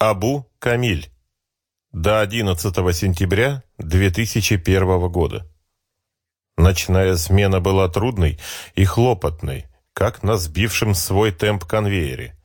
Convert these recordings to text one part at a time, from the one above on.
Абу Камиль. До 11 сентября 2001 года. Ночная смена была трудной и хлопотной, как на сбившем свой темп конвейере.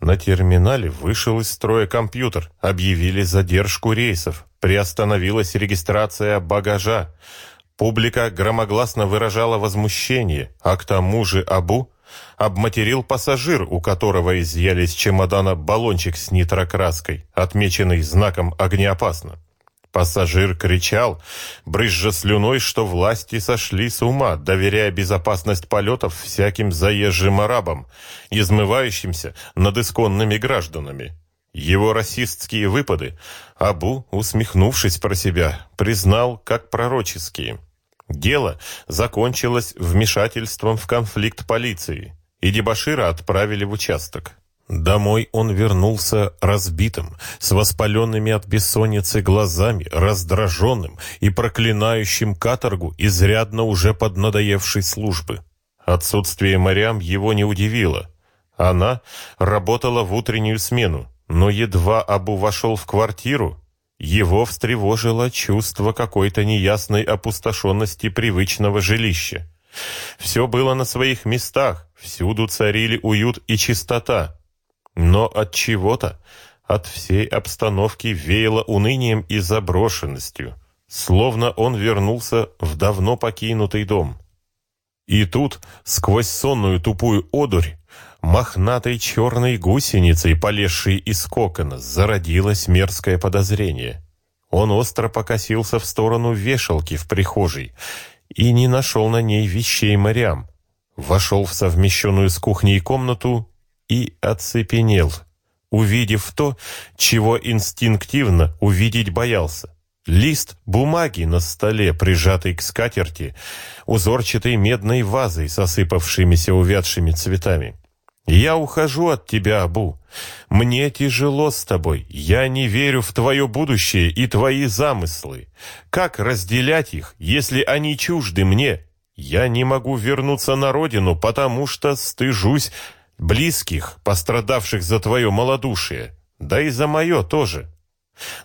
На терминале вышел из строя компьютер, объявили задержку рейсов, приостановилась регистрация багажа. Публика громогласно выражала возмущение, а к тому же Абу обматерил пассажир, у которого изъяли из чемодана баллончик с нитрокраской, отмеченный знаком «Огнеопасно». Пассажир кричал, брызжа слюной, что власти сошли с ума, доверяя безопасность полетов всяким заезжим арабам, измывающимся над исконными гражданами. Его расистские выпады Абу, усмехнувшись про себя, признал как пророческие. Дело закончилось вмешательством в конфликт полиции, и Дебашира отправили в участок. Домой он вернулся разбитым, с воспаленными от бессонницы глазами, раздраженным и проклинающим каторгу, изрядно уже поднадоевшей службы. Отсутствие морям его не удивило. Она работала в утреннюю смену, но едва Абу вошел в квартиру, его встревожило чувство какой-то неясной опустошенности привычного жилища. Все было на своих местах, всюду царили уют и чистота. Но от чего-то, от всей обстановки веяло унынием и заброшенностью, словно он вернулся в давно покинутый дом. И тут, сквозь сонную тупую одурь, мохнатой черной гусеницей, полезшей из кокона, зародилось мерзкое подозрение. Он остро покосился в сторону вешалки в прихожей и не нашел на ней вещей морям. Вошел в совмещенную с кухней комнату и оцепенел, увидев то, чего инстинктивно увидеть боялся. Лист бумаги на столе, прижатый к скатерти, узорчатой медной вазой с осыпавшимися увядшими цветами. «Я ухожу от тебя, Абу. Мне тяжело с тобой. Я не верю в твое будущее и твои замыслы. Как разделять их, если они чужды мне? Я не могу вернуться на родину, потому что стыжусь близких, пострадавших за твое малодушие, да и за мое тоже.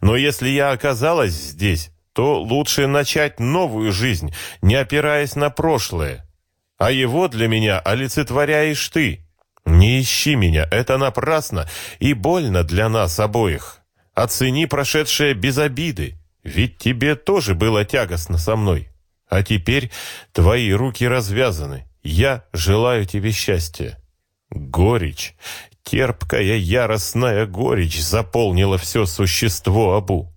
Но если я оказалась здесь, то лучше начать новую жизнь, не опираясь на прошлое. А его для меня олицетворяешь ты». Не ищи меня, это напрасно и больно для нас обоих. Оцени прошедшее без обиды, ведь тебе тоже было тягостно со мной. А теперь твои руки развязаны. Я желаю тебе счастья. Горечь, терпкая яростная горечь заполнила все существо Абу.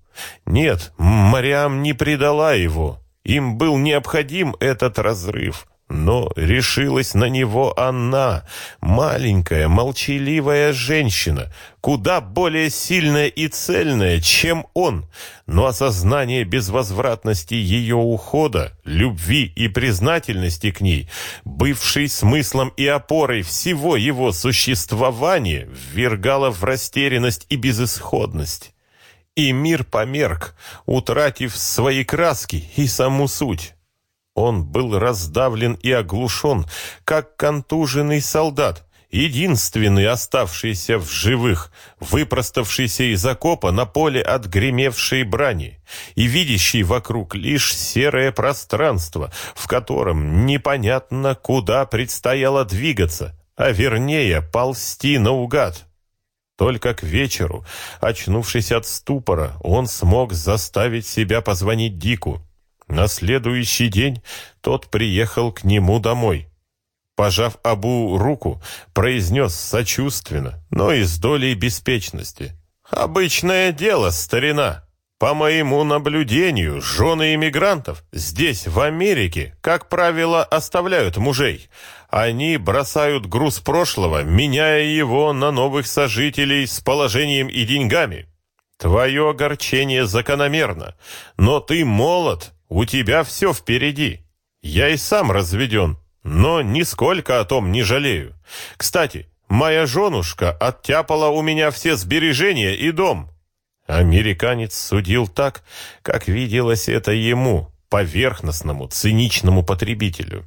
Нет, Мариам не предала его. Им был необходим этот разрыв. Но решилась на него она, маленькая, молчаливая женщина, куда более сильная и цельная, чем он. Но осознание безвозвратности ее ухода, любви и признательности к ней, бывшей смыслом и опорой всего его существования, ввергало в растерянность и безысходность. И мир померк, утратив свои краски и саму суть. Он был раздавлен и оглушен, как контуженный солдат, единственный оставшийся в живых, выпроставшийся из окопа на поле от гремевшей брани и видящий вокруг лишь серое пространство, в котором непонятно, куда предстояло двигаться, а вернее ползти наугад. Только к вечеру, очнувшись от ступора, он смог заставить себя позвонить Дику. На следующий день тот приехал к нему домой. Пожав Абу руку, произнес сочувственно, но и с долей беспечности. «Обычное дело, старина. По моему наблюдению, жены иммигрантов здесь, в Америке, как правило, оставляют мужей. Они бросают груз прошлого, меняя его на новых сожителей с положением и деньгами. Твое огорчение закономерно, но ты молод, у тебя все впереди. Я и сам разведен, но нисколько о том не жалею. Кстати, моя женушка оттяпала у меня все сбережения и дом». Американец судил так, как виделось это ему, поверхностному, циничному потребителю.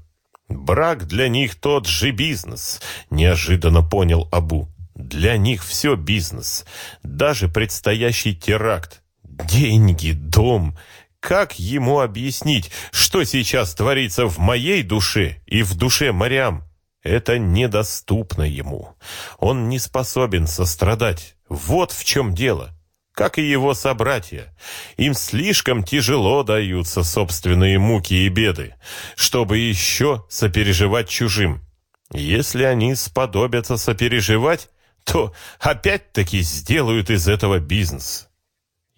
«Брак для них тот же бизнес», — неожиданно понял Абу. Для них все бизнес, даже предстоящий теракт. Деньги, дом. Как ему объяснить, что сейчас творится в моей душе и в душе Мариам? Это недоступно ему. Он не способен сострадать. Вот в чем дело. Как и его собратья. Им слишком тяжело даются собственные муки и беды, чтобы еще сопереживать чужим. Если они сподобятся сопереживать, то опять-таки сделают из этого бизнес.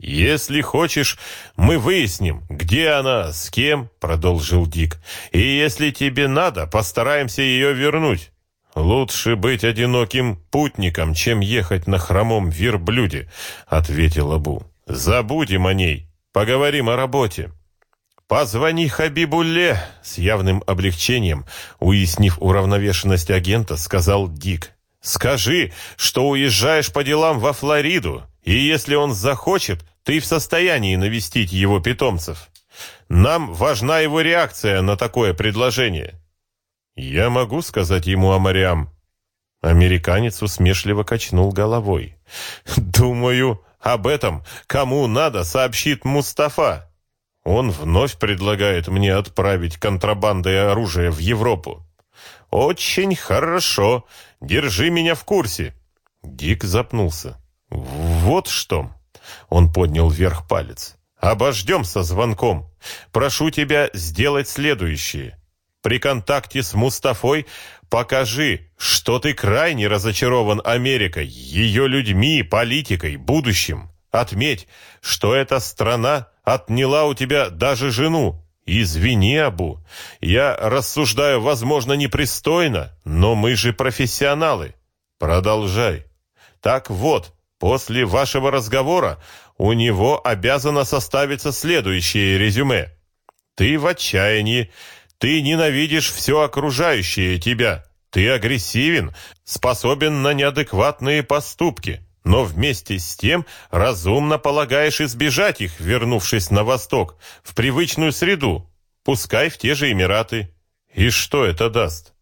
«Если хочешь, мы выясним, где она, с кем», — продолжил Дик. «И если тебе надо, постараемся ее вернуть. Лучше быть одиноким путником, чем ехать на хромом верблюде», — ответил Абу. «Забудем о ней, поговорим о работе». «Позвони Хабибулле!» — с явным облегчением, уяснив уравновешенность агента, сказал Дик. «Скажи, что уезжаешь по делам во Флориду, и если он захочет, ты в состоянии навестить его питомцев. Нам важна его реакция на такое предложение. Я могу сказать ему о Мариам. Американец усмешливо качнул головой. Думаю, об этом кому надо сообщит Мустафа. Он вновь предлагает мне отправить контрабандой оружие в Европу. Очень хорошо. Держи меня в курсе. Дик запнулся. Вот что. Он поднял вверх палец. «Обождем со звонком. Прошу тебя сделать следующее. При контакте с Мустафой покажи, что ты крайне разочарован Америкой, ее людьми, политикой, будущим. Отметь, что эта страна отняла у тебя даже жену. Извини, Абу, я рассуждаю, возможно, непристойно, но мы же профессионалы. Продолжай. Так вот, После вашего разговора у него обязано составиться следующее резюме. Ты в отчаянии, ты ненавидишь все окружающее тебя, ты агрессивен, способен на неадекватные поступки, но вместе с тем разумно полагаешь избежать их, вернувшись на восток, в привычную среду, пускай в те же Эмираты. И что это даст?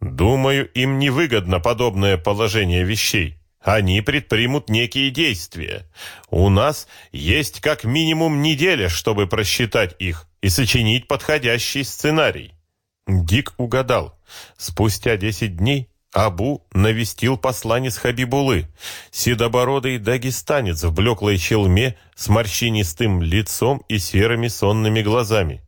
Думаю, им невыгодно подобное положение вещей. Они предпримут некие действия. У нас есть как минимум неделя, чтобы просчитать их и сочинить подходящий сценарий. Дик угадал. Спустя десять дней Абу навестил посланец Хабибулы, седобородый дагестанец в блеклой челме с морщинистым лицом и серыми сонными глазами.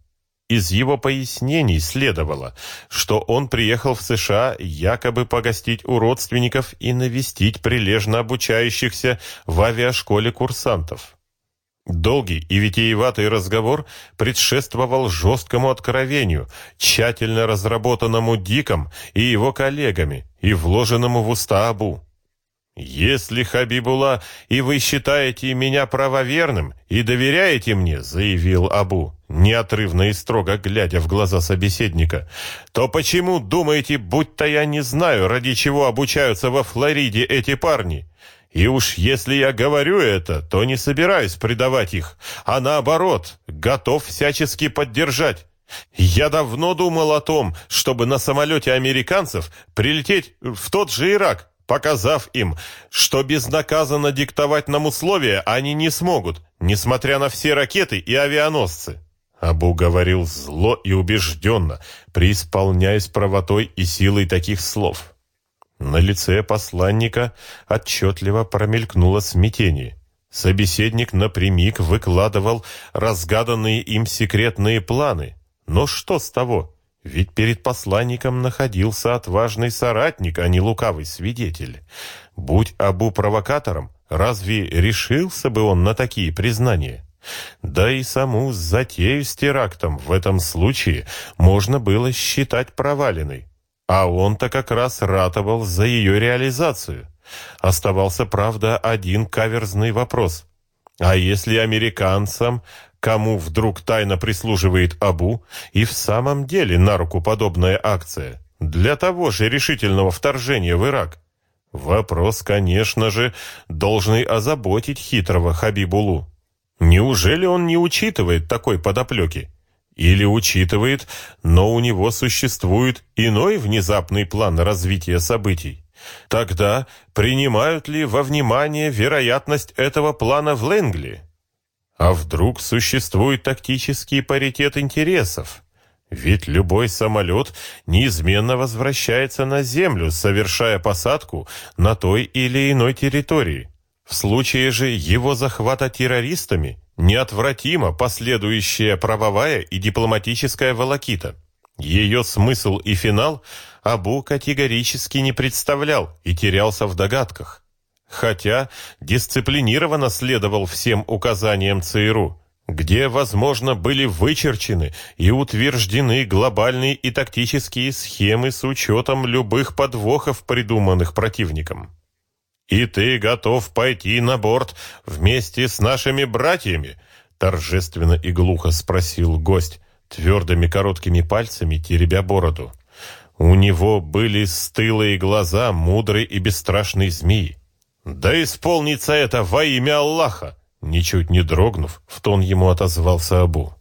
Из его пояснений следовало, что он приехал в США якобы погостить у родственников и навестить прилежно обучающихся в авиашколе курсантов. Долгий и витиеватый разговор предшествовал жесткому откровению, тщательно разработанному Диком и его коллегами и вложенному в уста Абу. «Если, Хабибула, и вы считаете меня правоверным и доверяете мне», — заявил Абу, неотрывно и строго глядя в глаза собеседника, «то почему думаете, будто я не знаю, ради чего обучаются во Флориде эти парни? И уж если я говорю это, то не собираюсь предавать их, а наоборот, готов всячески поддержать». Я давно думал о том, чтобы на самолете американцев прилететь в тот же Ирак, показав им, что безнаказанно диктовать нам условия они не смогут, несмотря на все ракеты и авианосцы. Абу говорил зло и убежденно, преисполняясь правотой и силой таких слов. На лице посланника отчетливо промелькнуло смятение. Собеседник напрямик выкладывал разгаданные им секретные планы. Но что с того? Ведь перед посланником находился отважный соратник, а не лукавый свидетель. Будь Абу провокатором, разве решился бы он на такие признания? Да и саму затею с терактом в этом случае можно было считать проваленной. А он-то как раз ратовал за ее реализацию. Оставался, правда, один каверзный вопрос. А если американцам кому вдруг тайно прислуживает Абу, и в самом деле на руку подобная акция для того же решительного вторжения в Ирак? Вопрос, конечно же, должный озаботить хитрого Хабибулу. Неужели он не учитывает такой подоплеки? Или учитывает, но у него существует иной внезапный план развития событий? Тогда принимают ли во внимание вероятность этого плана в Лэнгли? А вдруг существует тактический паритет интересов? Ведь любой самолет неизменно возвращается на Землю, совершая посадку на той или иной территории. В случае же его захвата террористами неотвратимо последующая правовая и дипломатическая волокита. Ее смысл и финал Абу категорически не представлял и терялся в догадках. Хотя дисциплинированно следовал всем указаниям ЦРУ, где, возможно, были вычерчены и утверждены глобальные и тактические схемы с учетом любых подвохов, придуманных противником. «И ты готов пойти на борт вместе с нашими братьями?» торжественно и глухо спросил гость, твердыми короткими пальцами теребя бороду. У него были стылые глаза мудрой и бесстрашной змеи. «Да исполнится это во имя Аллаха!» Ничуть не дрогнув, в тон ему отозвался Абу.